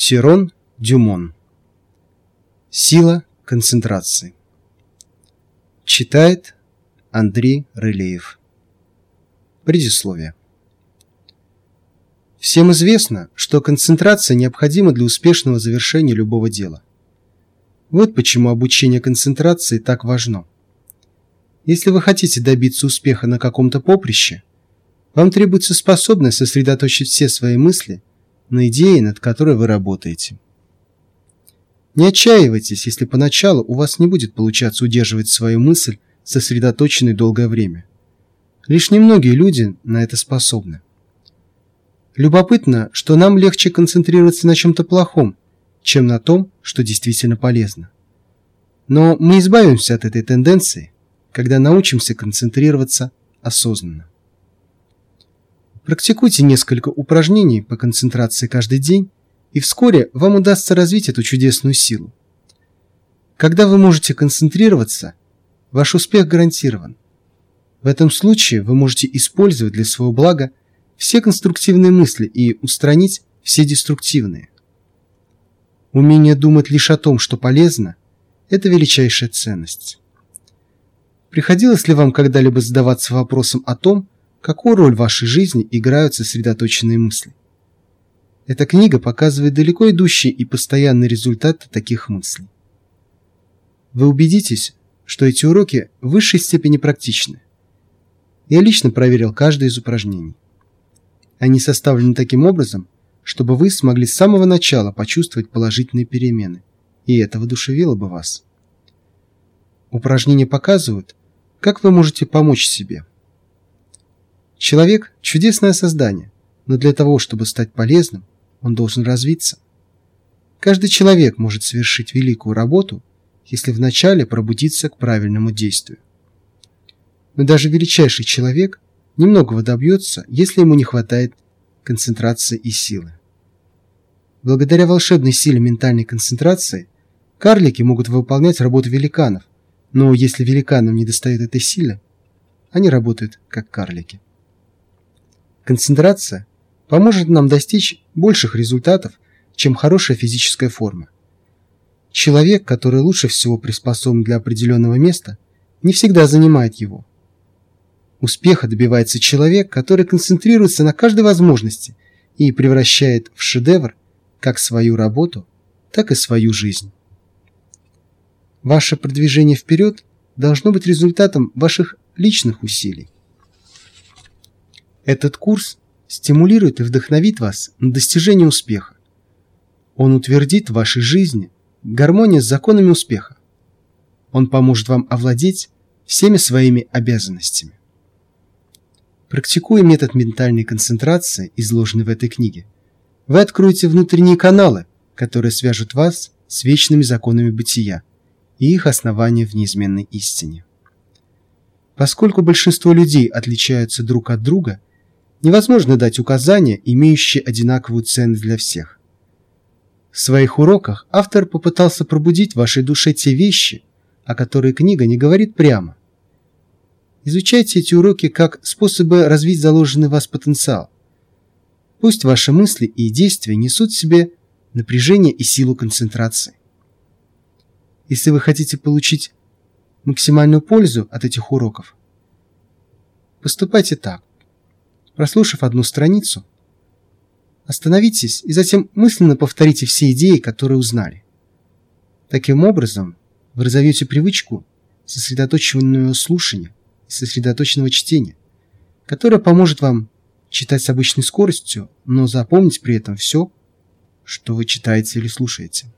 Тирон Дюмон Сила концентрации Читает Андрей Рылеев Предисловие Всем известно, что концентрация необходима для успешного завершения любого дела. Вот почему обучение концентрации так важно. Если вы хотите добиться успеха на каком-то поприще, вам требуется способность сосредоточить все свои мысли на идее, над которой вы работаете. Не отчаивайтесь, если поначалу у вас не будет получаться удерживать свою мысль сосредоточенной долгое время. Лишь немногие люди на это способны. Любопытно, что нам легче концентрироваться на чем-то плохом, чем на том, что действительно полезно. Но мы избавимся от этой тенденции, когда научимся концентрироваться осознанно. Практикуйте несколько упражнений по концентрации каждый день, и вскоре вам удастся развить эту чудесную силу. Когда вы можете концентрироваться, ваш успех гарантирован. В этом случае вы можете использовать для своего блага все конструктивные мысли и устранить все деструктивные. Умение думать лишь о том, что полезно – это величайшая ценность. Приходилось ли вам когда-либо задаваться вопросом о том, какую роль в вашей жизни играют сосредоточенные мысли. Эта книга показывает далеко идущие и постоянные результаты таких мыслей. Вы убедитесь, что эти уроки в высшей степени практичны. Я лично проверил каждое из упражнений. Они составлены таким образом, чтобы вы смогли с самого начала почувствовать положительные перемены, и это воодушевило бы вас. Упражнения показывают, как вы можете помочь себе – Человек – чудесное создание, но для того, чтобы стать полезным, он должен развиться. Каждый человек может совершить великую работу, если вначале пробудиться к правильному действию. Но даже величайший человек немногого добьется, если ему не хватает концентрации и силы. Благодаря волшебной силе ментальной концентрации карлики могут выполнять работу великанов, но если великанам не достает этой силы, они работают как карлики. Концентрация поможет нам достичь больших результатов, чем хорошая физическая форма. Человек, который лучше всего приспособлен для определенного места, не всегда занимает его. Успеха добивается человек, который концентрируется на каждой возможности и превращает в шедевр как свою работу, так и свою жизнь. Ваше продвижение вперед должно быть результатом ваших личных усилий. Этот курс стимулирует и вдохновит вас на достижение успеха. Он утвердит в вашей жизни гармонию с законами успеха. Он поможет вам овладеть всеми своими обязанностями. Практикуя метод ментальной концентрации, изложенный в этой книге, вы откроете внутренние каналы, которые свяжут вас с вечными законами бытия и их основания в неизменной истине. Поскольку большинство людей отличаются друг от друга – невозможно дать указания, имеющие одинаковую ценность для всех. В своих уроках автор попытался пробудить в вашей душе те вещи, о которых книга не говорит прямо. Изучайте эти уроки как способы развить заложенный в вас потенциал. Пусть ваши мысли и действия несут в себе напряжение и силу концентрации. Если вы хотите получить максимальную пользу от этих уроков, поступайте так. Прослушав одну страницу, остановитесь и затем мысленно повторите все идеи, которые узнали. Таким образом, вы разовьете привычку сосредоточенного слушания и сосредоточенного чтения, которая поможет вам читать с обычной скоростью, но запомнить при этом все, что вы читаете или слушаете.